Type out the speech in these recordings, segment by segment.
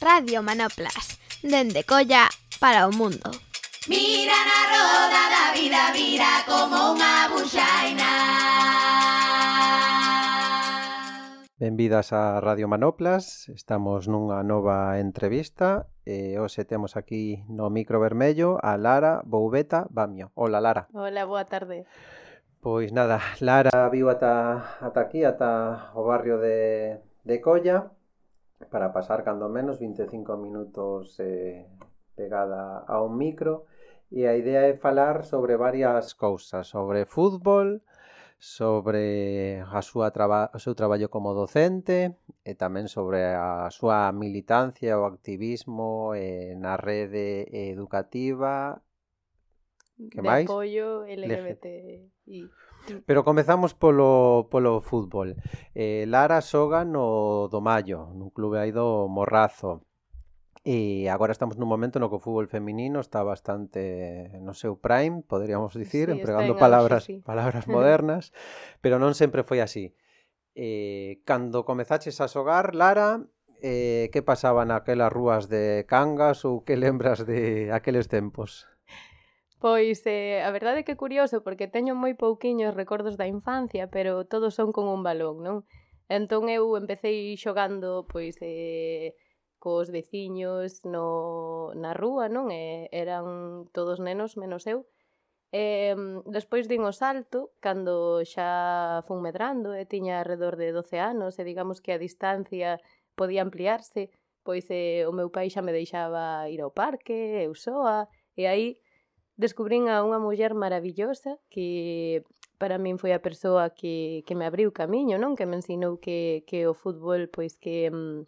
Radio Manoplas, dende Colla para o mundo. Mira na roda da vida, vira como unha buxaina. Benvidas a Radio Manoplas, estamos nunha nova entrevista e hoxe temos aquí no micro vermello a Lara Boubeta Bamio. Hola Lara. Hola, boa tarde. Pois nada, Lara viu ata, ata aquí, ata o barrio de, de Colla para pasar cando menos 25 minutos eh, pegada a un micro. E a idea é falar sobre varias cousas, sobre fútbol, sobre a súa traba, o seu traballo como docente e tamén sobre a súa militancia ou activismo eh, na rede educativa que de máis? apoio LGBTI. Pero comezamos polo, polo fútbol. Eh, Lara xoga no do Mayo nun clube aí do Morrazo. E agora estamos nun momento no que o fútbol feminino está bastante no seu prime, poderíamos dicir, sí, empregando palabras sí. palabras modernas, pero non sempre foi así. Eh, cando comezaches a xogar, Lara, eh, que pasaba naquelas rúas de Cangas ou que lembras de aqueles tempos? Pois eh, a verdade é que é curioso porque teño moi pouquiños recordos da infancia, pero todos son con un balón, non? Entón eu empecé xogando pois eh, cos veciños no, na rúa, non? E, eran todos nenos menos eu. E, despois din o salto, cando xa fun medrando e tiña alrededor de 12 anos e digamos que a distancia podía ampliarse, pois eh, o meu pai xa me deixaba ir ao parque, eu soa, e aí descubrín a unha muller maravillosa que para min foi a persoa que, que me abriu camiño, non? Que me ensinou que, que o fútbol, pois que, mm,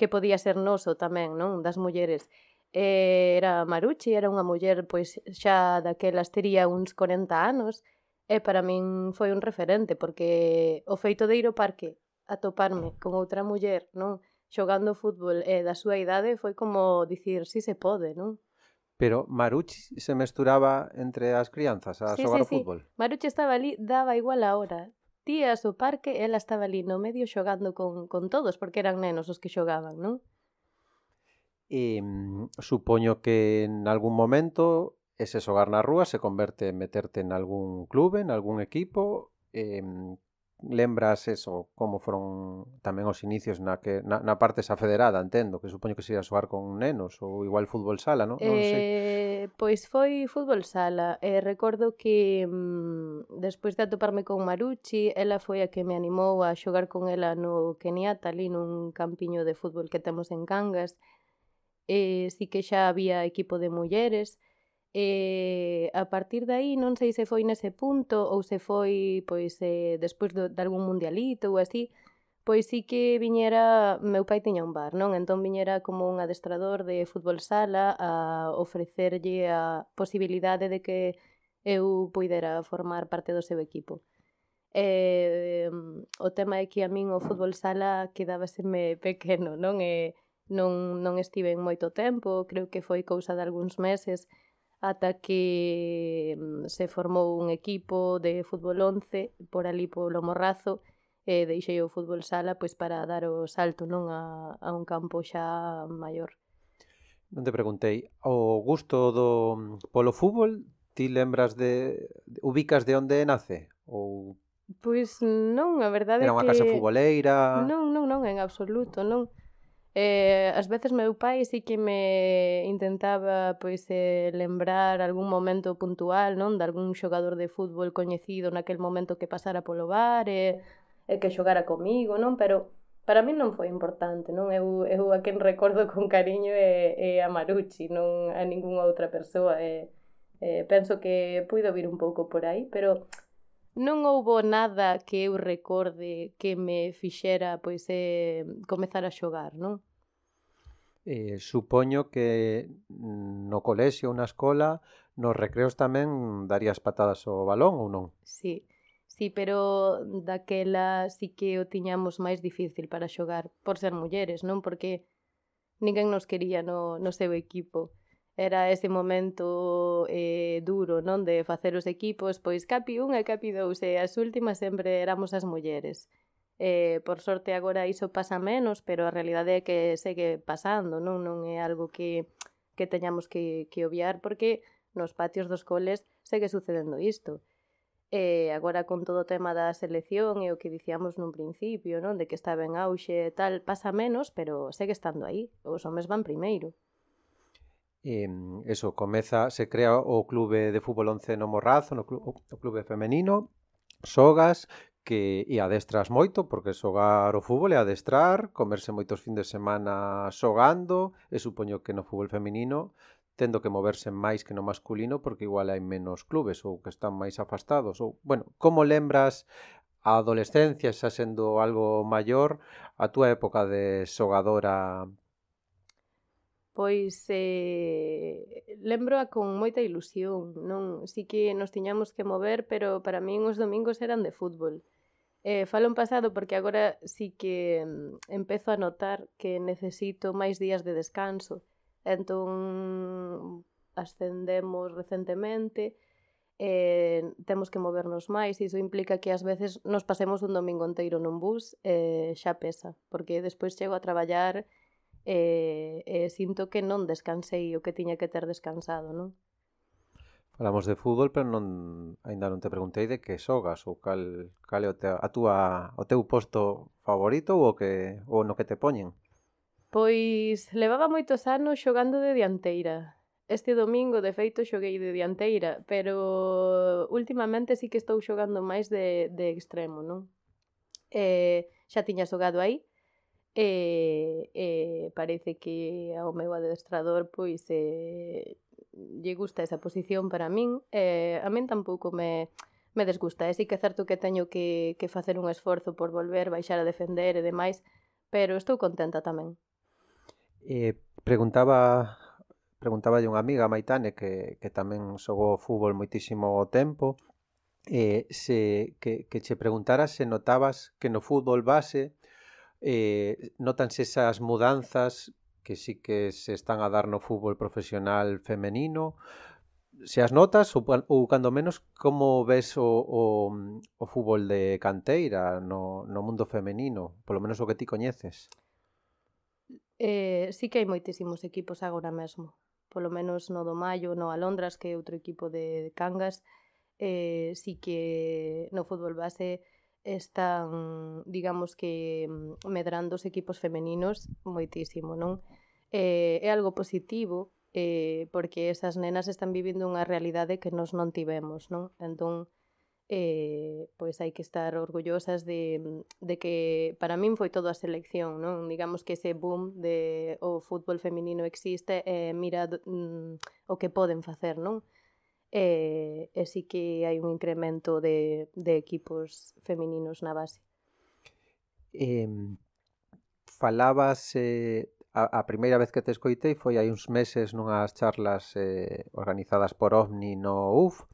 que podía ser noso tamén, non? Das mulleres. E era Maruchi, era unha muller, pois xa daquelas tería uns 40 anos, e para min foi un referente, porque o feito de ir ao parque a toparme con outra muller, non? Xogando fútbol e da súa idade foi como dicir, si se pode, non? Pero Maruchi se mesturaba entre as crianzas a sí, xogar sí, o fútbol. Sí. Maruchi estaba ali, daba igual a hora. Tías o parque, ela estaba ali no medio xogando con, con todos, porque eran nenos os que xogaban, non? E mm, supoño que en algún momento ese xogar na rúa se converte en meterte en algún clube, en algún equipo, eh, lembras eso, como foron tamén os inicios na que na, na parte esa federada, entendo, que supoño que se ia xogar con nenos ou igual fútbol sala, non? Eh, non sei. Eh, pois foi fútbol sala. Eh, recordo que mm, despois de atoparme con Maruchi, ela foi a que me animou a xogar con ela no Keniata, ali nun campiño de fútbol que temos en Cangas. Eh, si que xa había equipo de mulleres, E a partir de aí non sei se foi nese punto ou se foi pois eh, despois do, de algún mundialito ou así, pois sí que viñera, meu pai tiña un bar, non? Entón viñera como un adestrador de fútbol sala a ofrecerlle a posibilidade de que eu poidera formar parte do seu equipo. eh, o tema é que a min o fútbol sala quedábaseme pequeno, non? E, non, non estive en moito tempo, creo que foi cousa de algúns meses, ata que mm, se formou un equipo de fútbol 11 por ali polo Morrazo e deixei o fútbol sala pois para dar o salto non a, a un campo xa maior. Non te preguntei, o gusto do mm, polo fútbol ti lembras de ubicas de onde nace ou Pois non, a verdade é que Era unha casa futboleira. Non, non, non, en absoluto, non. Eh, as veces meu pai sí que me intentaba pois eh, lembrar algún momento puntual, non, de algún xogador de fútbol coñecido naquel momento que pasara polo bar e, eh, e que xogara comigo, non, pero para min non foi importante, non? Eu, eu a quen recordo con cariño é, é a Marucci, non a ningunha outra persoa. e eh penso que puido vir un pouco por aí, pero non houbo nada que eu recorde que me fixera pois eh, comezar a xogar, non? Eh, supoño que no colexio ou na escola nos recreos tamén darías patadas ao balón ou non? Sí, sí, pero daquela sí que o tiñamos máis difícil para xogar por ser mulleres, non? Porque ninguén nos quería no, no seu equipo era ese momento eh, duro, non, de facer os equipos, pois capi un e capi dous, e as últimas sempre éramos as mulleres. Eh, por sorte agora iso pasa menos, pero a realidade é que segue pasando, non, non é algo que, que teñamos que, que obviar, porque nos patios dos coles segue sucedendo isto. E agora con todo o tema da selección e o que dicíamos nun principio, non, de que estaba en auxe e tal, pasa menos, pero segue estando aí. Os homes van primeiro. E, eso, comeza, se crea o Clube de Fútbol 11 no Morrazo, no clube, o Clube Femenino, sogas, que e adestras moito, porque xogar o fútbol é adestrar, comerse moitos fin de semana xogando, e supoño que no fútbol feminino tendo que moverse máis que no masculino porque igual hai menos clubes ou que están máis afastados ou, bueno, como lembras a adolescencia xa sendo algo maior a túa época de xogadora pois eh, lembroa con moita ilusión, non? Si que nos tiñamos que mover, pero para min os domingos eran de fútbol. Eh, falo en pasado porque agora sí que mm, empezo a notar que necesito máis días de descanso. Entón, ascendemos recentemente, eh, temos que movernos máis, e iso implica que ás veces nos pasemos un domingo inteiro nun bus, eh, xa pesa, porque despois chego a traballar Eh, eh, e, e sinto que non descansei o que tiña que ter descansado, non? Falamos de fútbol, pero non aínda non te preguntei de que xogas ou cal cal é o te, a túa o teu posto favorito ou o que ou no que te poñen. Pois levaba moitos anos xogando de dianteira. Este domingo, de feito, xoguei de dianteira, pero últimamente sí que estou xogando máis de, de extremo, non? Eh, xa tiña xogado aí, E, e parece que ao meu adestrador pois eh, lle gusta esa posición para min eh, a min tampouco me, me desgusta. E sí que é certo que teño que, que facer un esforzo por volver, baixar a defender e demais pero estou contenta tamén. Eh, Preguntaba preguntaba de unha amiga Maitane que, que tamén xogou fútbol moitísimo tempo eh, se, que, que che preguntara se notabas que no fútbol base eh, notanse esas mudanzas que sí que se están a dar no fútbol profesional femenino. Se as notas ou, ou cando menos como ves o, o, o fútbol de canteira no, no mundo femenino? Polo menos o que ti coñeces. Eh, sí que hai moitísimos equipos agora mesmo. Polo menos no do Maio, no Alondras que é outro equipo de Cangas. Eh, sí que no fútbol base están, digamos que, mm, medrando os equipos femeninos moitísimo, non? Eh, é algo positivo, eh, porque esas nenas están vivindo unha realidade que nos non tivemos, non? Entón, eh, pois hai que estar orgullosas de, mm, de que para min foi todo a selección, non? Digamos que ese boom de o fútbol feminino existe e eh, mira mm, o que poden facer, non? e, e sí que hai un incremento de, de equipos femininos na base. Eh, falabas eh, a, a primeira vez que te escoitei foi hai uns meses nunhas charlas eh, organizadas por OVNI no UF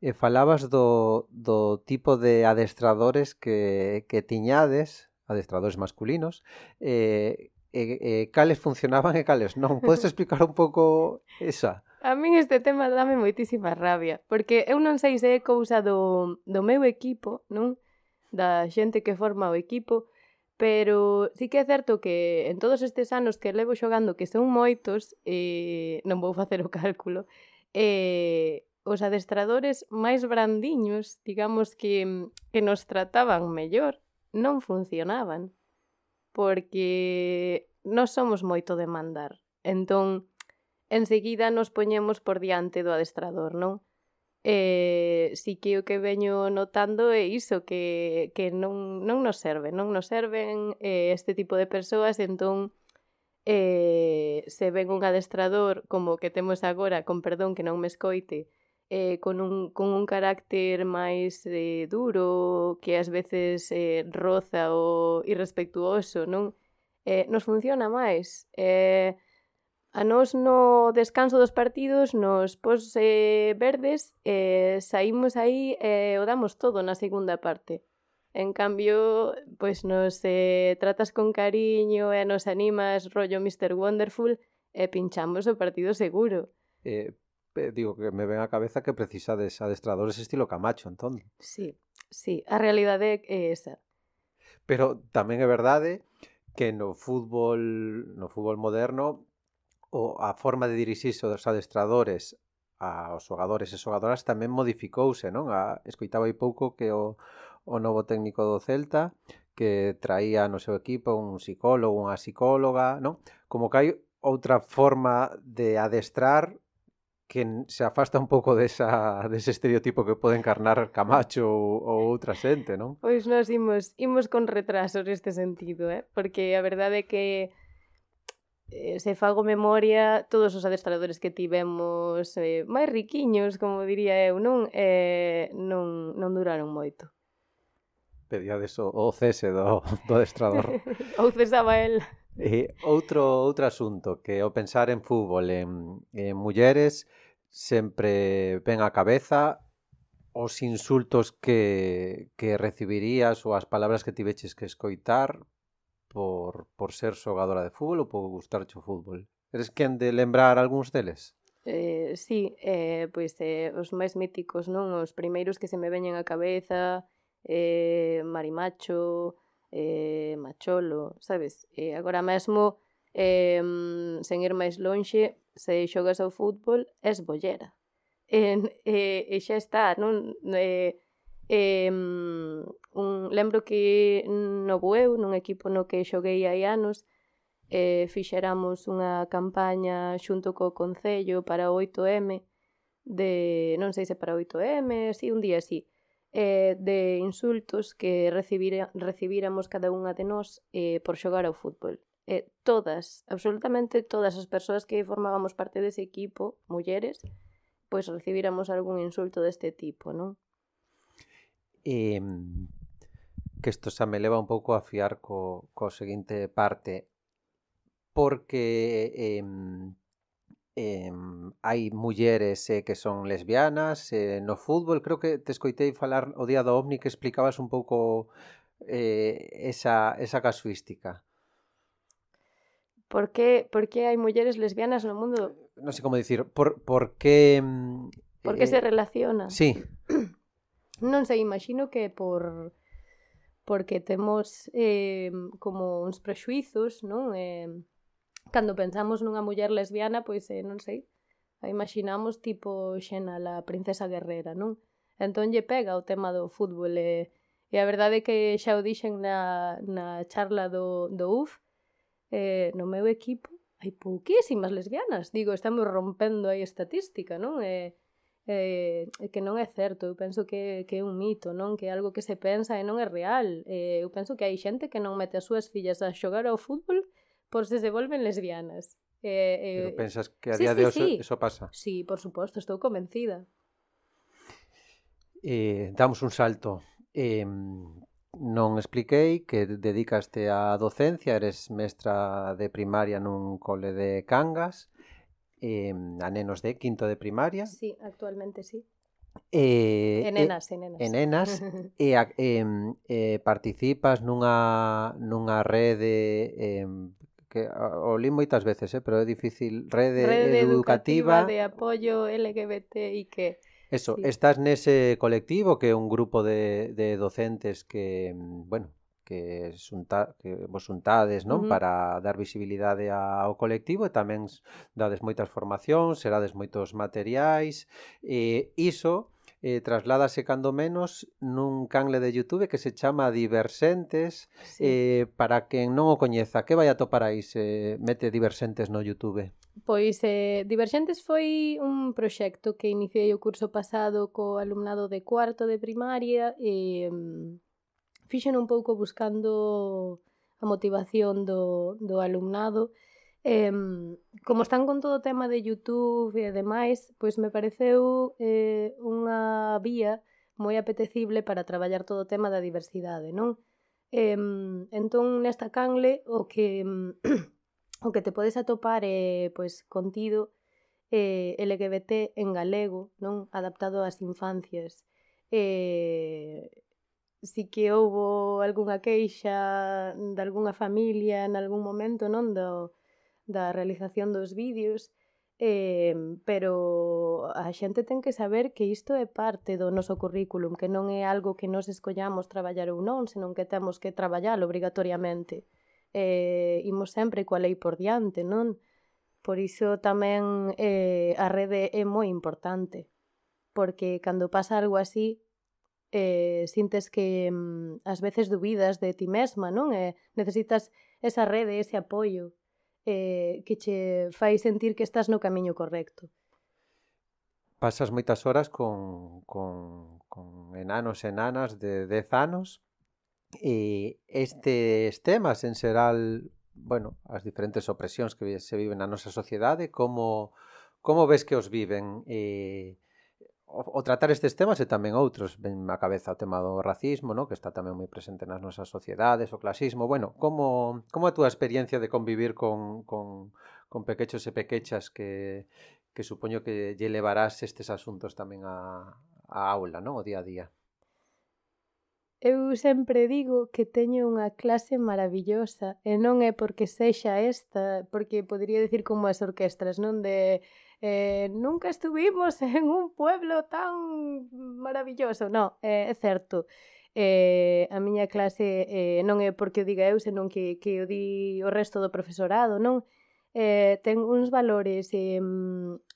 e falabas do, do tipo de adestradores que, que tiñades adestradores masculinos eh, e, e cales funcionaban e cales non. Podes explicar un pouco esa? A min este tema dame moitísima rabia, porque eu non sei se é cousa do, do meu equipo, non? Da xente que forma o equipo, pero sí que é certo que en todos estes anos que levo xogando, que son moitos, e non vou facer o cálculo, e os adestradores máis brandiños, digamos que, que nos trataban mellor, non funcionaban, porque non somos moito de mandar. Entón, enseguida nos poñemos por diante do adestrador, non? Eh, si que o que veño notando é iso que, que non, non nos serve non nos serven eh, este tipo de persoas entón eh, se ven un adestrador como que temos agora, con perdón que non me escoite eh, con, un, con un carácter máis eh, duro que ás veces eh, roza o irrespectuoso non? Eh, nos funciona máis eh, A nós no descanso dos partidos nos pos eh, verdes eh, saímos aí e eh, o damos todo na segunda parte. En cambio, pois nos eh, tratas con cariño e nos animas rollo Mr. Wonderful e pinchamos o partido seguro. Eh, digo que me ven a cabeza que precisades adestradores estilo Camacho, entón. Sí, sí, a realidade é esa. Pero tamén é verdade que no fútbol no fútbol moderno o a forma de dirixirse dos adestradores aos xogadores e xogadoras tamén modificouse, non? A, escoitaba aí pouco que o, o novo técnico do Celta que traía no seu equipo un psicólogo, unha psicóloga, non? Como que hai outra forma de adestrar que se afasta un pouco desa, dese estereotipo que pode encarnar Camacho ou, ou outra xente, non? Pois nós imos, imos con retraso neste sentido, eh? porque a verdade é que Eh, se fago memoria, todos os adestradores que tivemos eh, máis riquiños, como diría eu, non, eh, non, non duraron moito. Pedíades o, o cese do, do adestrador. Ou cesaba el. E outro, outro asunto, que o pensar en fútbol, en, en mulleres, sempre ven a cabeza os insultos que, que recibirías ou as palabras que tiveches que escoitar por, por ser xogadora de fútbol ou por gustarche o fútbol? Eres quen de lembrar algúns deles? Eh, sí, eh, pois eh, os máis míticos, non? Os primeiros que se me veñen á cabeza, eh, Marimacho, eh, Macholo, sabes? Eh, agora mesmo, eh, sen ir máis lonxe, se xogas ao fútbol, es bollera. E, eh, e, eh, e xa está, non? Eh, Eh, un, lembro que no Bueu, nun equipo no que xoguei hai anos, eh, fixéramos unha campaña xunto co Concello para o 8M, de, non sei se para 8M, si, un día así, eh, de insultos que recibira, recibíramos cada unha de nós eh, por xogar ao fútbol. Eh, todas, absolutamente todas as persoas que formábamos parte dese equipo, mulleres, pois recibíramos algún insulto deste tipo, non? E, que isto xa me leva un pouco a fiar co, co seguinte parte, porque eh, eh, hai mulleres eh, que son lesbianas eh, no fútbol, creo que te escoitei falar o día do OVNI que explicabas un pouco eh, esa, esa casuística. Por que, por que hai mulleres lesbianas no mundo? Non sei como dicir, por, por que... Por que eh, se relacionan? Sí. Non sei, imagino que por porque temos eh, como uns prexuizos, non? Eh, cando pensamos nunha muller lesbiana, pois eh, non sei, a imaginamos tipo Xena, la princesa guerrera, non? Entón lle pega o tema do fútbol e, e a verdade é que xa o dixen na, na charla do, do UF, eh, no meu equipo hai pouquísimas lesbianas. Digo, estamos rompendo aí estatística, non? E, eh, que non é certo, eu penso que, que é un mito, non que é algo que se pensa e non é real. Eh, eu penso que hai xente que non mete as súas fillas a xogar ao fútbol por se se volven lesbianas. Eh, eh, Pero pensas que a sí, día sí, de hoxe sí. eso pasa? Sí, por suposto, estou convencida. Eh, damos un salto. Eh, non expliquei que dedicaste á docencia, eres mestra de primaria nun cole de Cangas eh, a nenos de quinto de primaria. Sí, actualmente sí. Eh, en nenas, en nenas. En nenas e, eh, participas nunha, nunha rede eh, que o li moitas veces, eh, pero é difícil, rede, rede educativa, educativa de apoio LGBT e que Eso, sí. estás nese colectivo que é un grupo de, de docentes que, bueno, que, xunta, que vos xuntades non? Uh -huh. para dar visibilidade ao colectivo e tamén dades moitas formacións, serades moitos materiais e iso eh, trasládase cando menos nun canle de Youtube que se chama Diversentes sí. eh, para quen non o coñeza que vai a topar aí se mete Diversentes no Youtube? Pois eh, Diversentes foi un proxecto que iniciei o curso pasado co alumnado de cuarto de primaria e eh, fixen un pouco buscando a motivación do, do alumnado. Eh, como están con todo o tema de YouTube e demais, pois me pareceu eh, unha vía moi apetecible para traballar todo o tema da diversidade, non? Eh, entón, nesta canle, o que, o que te podes atopar é pois, contido eh, LGBT en galego, non adaptado ás infancias. Eh, si que houbo algunha queixa de algunha familia en algún momento, non, do, da realización dos vídeos, eh, pero a xente ten que saber que isto é parte do noso currículum, que non é algo que nos escollamos traballar ou non, senón que temos que traballar obrigatoriamente. Eh, imos sempre coa lei por diante, non? Por iso tamén eh, a rede é moi importante, porque cando pasa algo así, eh, sintes que mm, ás veces dubidas de ti mesma, non? Eh, necesitas esa rede, ese apoio eh, que che fai sentir que estás no camiño correcto. Pasas moitas horas con, con, con enanos e nanas de 10 anos e estes temas en xeral, bueno, as diferentes opresións que se viven na nosa sociedade, como, como ves que os viven? Eh, o, o tratar estes temas e tamén outros, ven a cabeza o tema do racismo, no? que está tamén moi presente nas nosas sociedades, o clasismo. Bueno, como, como a túa experiencia de convivir con, con, con pequechos e pequechas que, que supoño que lle levarás estes asuntos tamén a, a aula, non? o día a día. Eu sempre digo que teño unha clase maravillosa e non é porque sexa esta, porque podría decir como as orquestras, non de eh, nunca estuvimos en un pueblo tan maravilloso. No, eh, é certo. Eh, a miña clase eh, non é porque o diga eu, senón que, que o di o resto do profesorado, non? Eh, ten uns valores eh,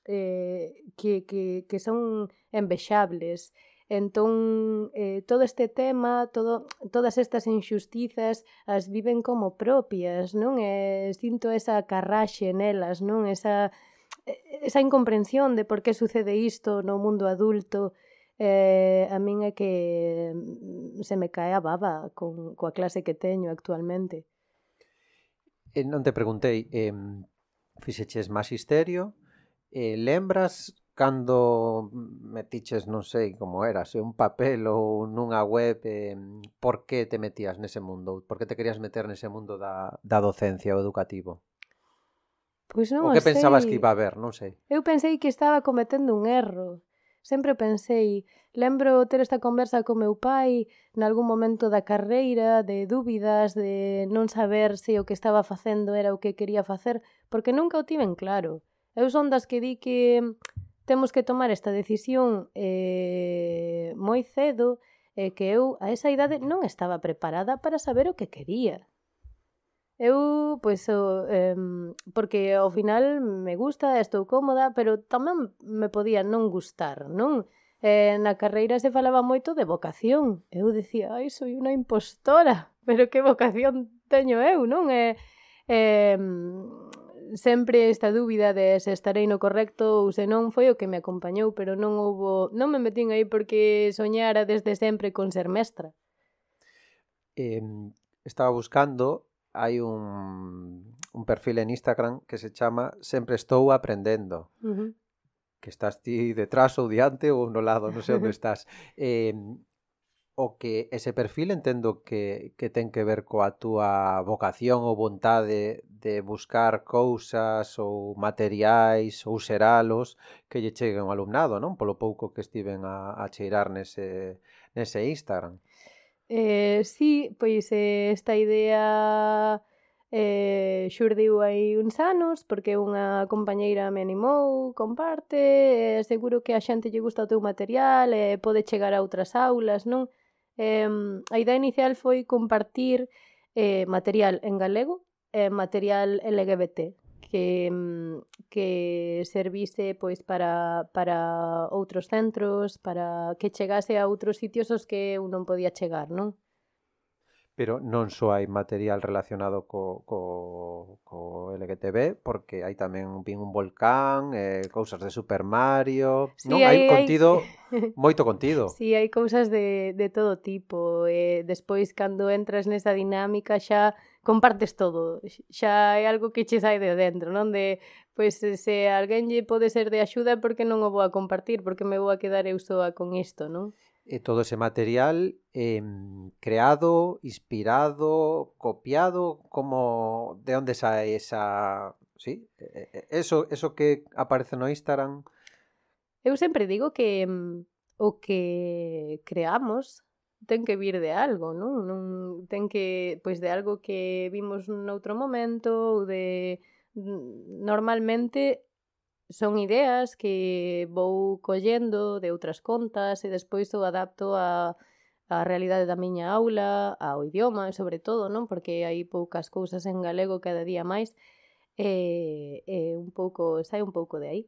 eh, que, que, que son envexables. Entón, eh, todo este tema, todo, todas estas injustizas as viven como propias, non? E eh, sinto esa carraxe nelas, non? Esa, eh, esa incomprensión de por que sucede isto no mundo adulto eh, a min é que mm, se me cae a baba con, coa clase que teño actualmente. Eh, non te preguntei, eh, fixeches magisterio, eh, lembras cando metiches, non sei como era, se un papel ou nunha web, eh, por que te metías nese mundo? Por que te querías meter nese mundo da, da docencia ou educativo? Pois non o que sei. pensabas que iba a haber, non sei. Eu pensei que estaba cometendo un erro. Sempre pensei, lembro ter esta conversa co meu pai nalgún momento da carreira, de dúbidas, de non saber se o que estaba facendo era o que quería facer, porque nunca o tiven claro. Eu son das que di que temos que tomar esta decisión eh, moi cedo e que eu a esa idade non estaba preparada para saber o que quería. Eu, pois, o, eh, porque ao final me gusta, estou cómoda, pero tamén me podía non gustar, non? Eh, na carreira se falaba moito de vocación. Eu decía, ai, soy unha impostora, pero que vocación teño eu, non? Eh, eh, sempre esta dúbida de se estarei no correcto ou se non foi o que me acompañou, pero non houbo, non me metín aí porque soñara desde sempre con ser mestra. Eh, estaba buscando hai un, un perfil en Instagram que se chama Sempre estou aprendendo. Uh -huh. Que estás ti detrás ou diante ou no lado, non sei onde estás. Eh, o que ese perfil entendo que, que ten que ver coa túa vocación ou vontade de buscar cousas ou materiais ou xeralos que lle cheguen ao alumnado, non? Polo pouco que estiven a, a cheirar nese, nese Instagram. Eh, sí, pois eh, esta idea eh, xurdiu hai uns anos porque unha compañeira me animou, comparte, eh, seguro que a xente lle gusta o teu material, eh, pode chegar a outras aulas, non? Eh, a idea inicial foi compartir eh, material en galego e eh, material LGBT, que, mm, que servise pois para, para outros centros, para que chegase a outros sitios aos que eu non podía chegar, non? Pero non só hai material relacionado co, co, co LGTB, porque hai tamén vin un volcán, eh, cousas de Super Mario... Sí, non? Hai, hai contido, hai... moito contido. Sí, hai cousas de, de todo tipo. Eh, despois, cando entras nesa dinámica xa compartes todo. Xa é algo que che sai de dentro, non? De, pois, se alguén lle pode ser de axuda, porque non o vou a compartir? Porque me vou a quedar eu soa con isto, non? E todo ese material eh, creado, inspirado, copiado, como de onde sae esa... Sí? Eso, eso que aparece no Instagram... Eu sempre digo que o que creamos ten que vir de algo, non? non ten que, pois de algo que vimos noutro momento ou de mm, normalmente son ideas que vou collendo de outras contas e despois o adapto a a realidade da miña aula, ao idioma, sobre todo, non? Porque hai poucas cousas en galego cada día máis e, e un pouco, sai un pouco de aí.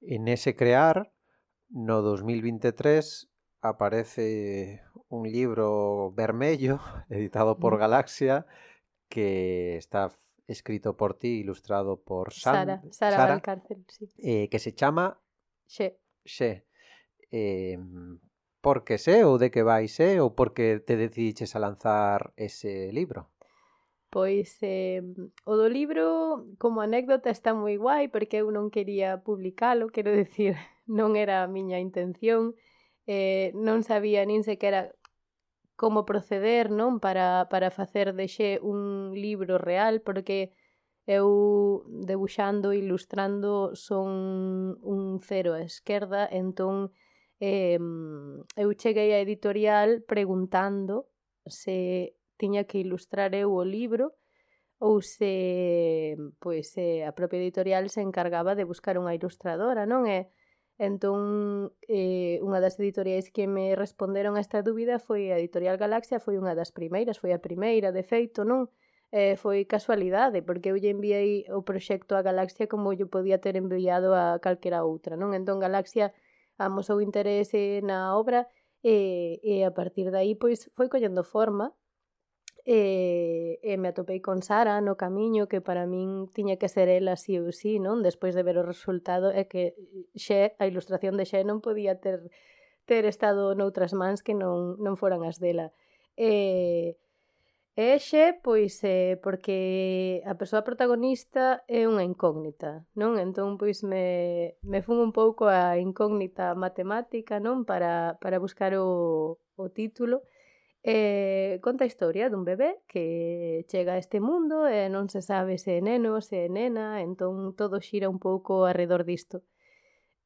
En ese crear, no 2023 aparece un libro vermello editado por Galaxia que está escrito por ti, ilustrado por Sara, Sara, Sara, Sara Valcárcel, sí. eh, que se chama She. She. Eh, por que sé ou de que vai sé ou porque te decidiches a lanzar ese libro? Pois eh, o do libro como anécdota está moi guai porque eu non quería publicalo, quero decir, non era a miña intención, eh, non sabía nin sequera como proceder non para, para facer dexe un libro real porque eu debuxando, ilustrando son un cero a esquerda entón eh, eu cheguei á editorial preguntando se tiña que ilustrar eu o libro ou se pois, eh, a propia editorial se encargaba de buscar unha ilustradora, non? E Entón, eh, unha das editoriais que me responderon a esta dúbida foi a Editorial Galaxia, foi unha das primeiras, foi a primeira, de feito, non? Eh, foi casualidade, porque eu lle enviei o proxecto a Galaxia como eu podía ter enviado a calquera outra, non? Entón, Galaxia amosou interese na obra e, e a partir dai pois foi collendo forma e, e me atopei con Sara no camiño que para min tiña que ser ela si sí ou si, sí, non? Despois de ver o resultado é que xe, a ilustración de xe non podía ter ter estado noutras mans que non, non foran as dela. E, e xe, pois, eh, porque a persoa protagonista é unha incógnita, non? Entón, pois, me, me fun un pouco a incógnita matemática, non? Para, para buscar o, o título. E Eh, conta a historia dun bebé que chega a este mundo e non se sabe se é neno, se é nena, entón todo xira un pouco arredor disto.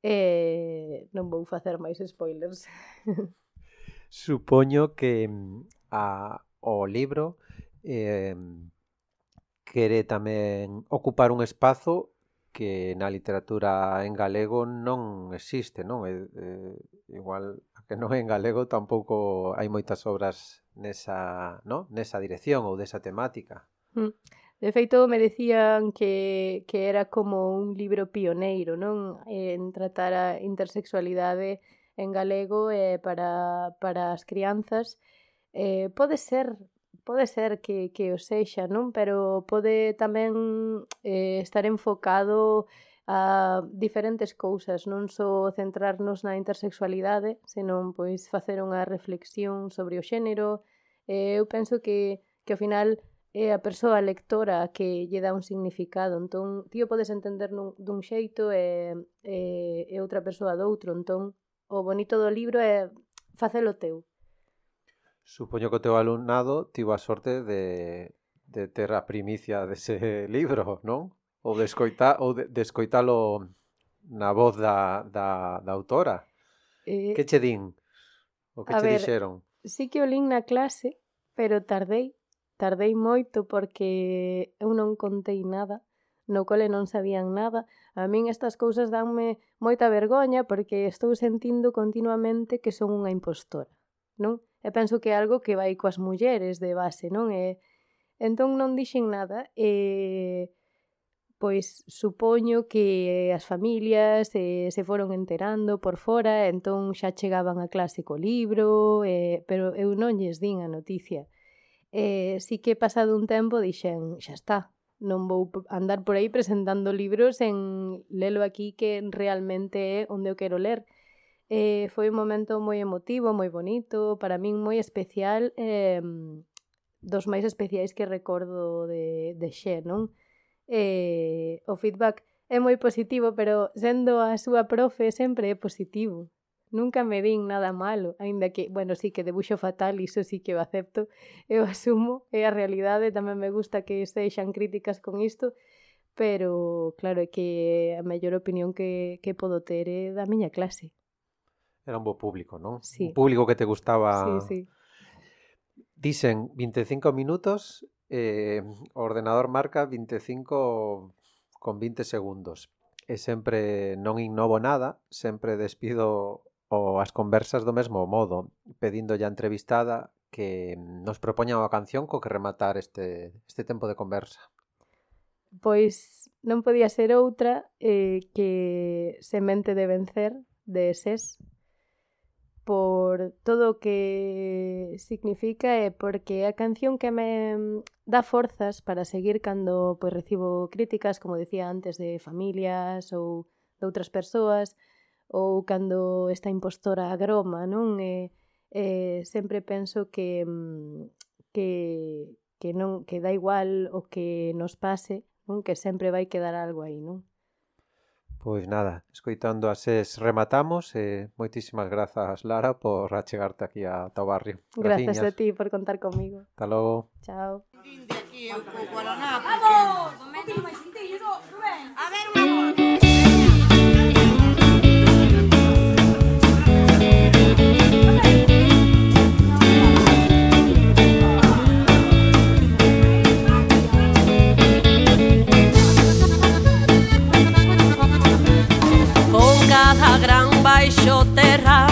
Eh, non vou facer máis spoilers. Supoño que mm, a, o libro eh, quere tamén ocupar un espazo que na literatura en galego non existe, non? É, eh, igual que non en galego tampouco hai moitas obras nesa, no? nesa dirección ou desa temática. Mm. De feito, me decían que, que era como un libro pioneiro, non? En tratar a intersexualidade en galego eh, para, para as crianzas. Eh, pode ser pode ser que, que o sexa, non? Pero pode tamén eh, estar enfocado a diferentes cousas, non só centrarnos na intersexualidade, senón pois facer unha reflexión sobre o xénero. Eh, eu penso que, que ao final é a persoa lectora que lle dá un significado. Entón, ti o podes entender nun, dun xeito e, e, e outra persoa doutro. Entón, o bonito do libro é facelo teu. Supoño que o teu alumnado tivo a sorte de, de ter a primicia dese libro, non? ou de escoita, ou de, de escoitalo na voz da, da, da autora. Eh, que che din? O que che ver, dixeron? Sí que o lin na clase, pero tardei. Tardei moito porque eu non contei nada. No cole non sabían nada. A min estas cousas danme moita vergoña porque estou sentindo continuamente que son unha impostora, non? E penso que é algo que vai coas mulleres de base, non? E, entón non dixen nada. E, pois supoño que as familias eh, se foron enterando por fora, entón xa chegaban a clase co libro, eh, pero eu non lles din a noticia. Eh, si que pasado un tempo dixen, xa está, non vou andar por aí presentando libros en lelo aquí que realmente é onde eu quero ler. Eh, foi un momento moi emotivo, moi bonito, para min moi especial, eh, dos máis especiais que recordo de, de Xe, non? eh, o feedback é moi positivo, pero sendo a súa profe sempre é positivo. Nunca me din nada malo, aínda que, bueno, sí que debuxo fatal, iso sí que o acepto, eu asumo, é a realidade, tamén me gusta que sexan críticas con isto, pero claro, é que a mellor opinión que, que podo ter é da miña clase. Era un bo público, non? Sí. Un público que te gustaba... Sí, sí Dicen 25 minutos, eh, ordenador marca 25 con 20 segundos. E sempre non innovo nada, sempre despido o as conversas do mesmo modo, pedindo a entrevistada que nos propoña unha canción co que rematar este, este tempo de conversa. Pois non podía ser outra eh, que Semente de Vencer de SES por todo o que significa e porque é a canción que me mm, dá forzas para seguir cando pois, recibo críticas, como decía antes, de familias ou de outras persoas, ou cando esta impostora groma, non? E, e sempre penso que, mm, que, que, non, que dá igual o que nos pase, non? que sempre vai quedar algo aí, non? Pois nada, escoitando a SES rematamos e moitísimas grazas Lara por achegarte aquí a teu barrio. Gracias a ti por contar comigo. Hasta logo. Chao. Vamos! A ver, unha y soterrar.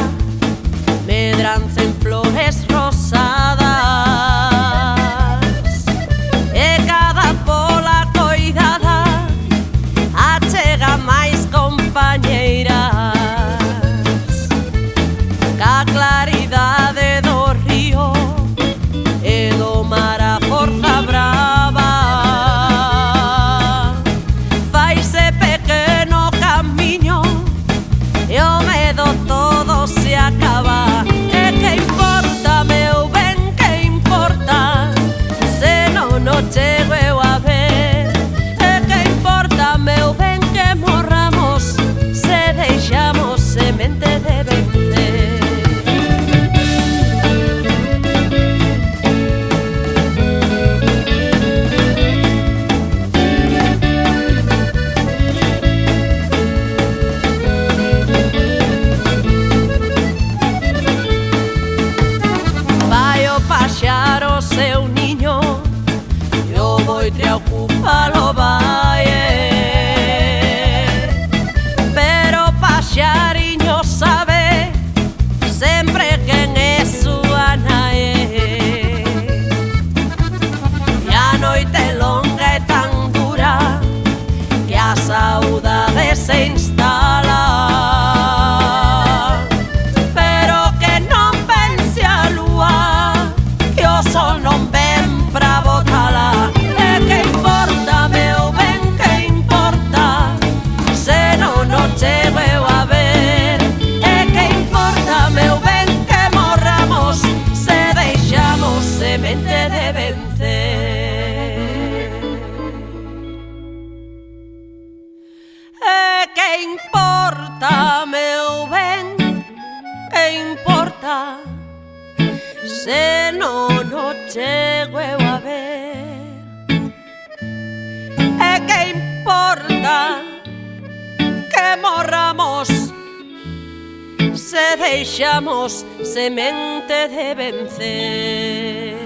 se deixamos semente de vencer.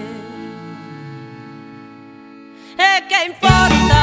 E que importa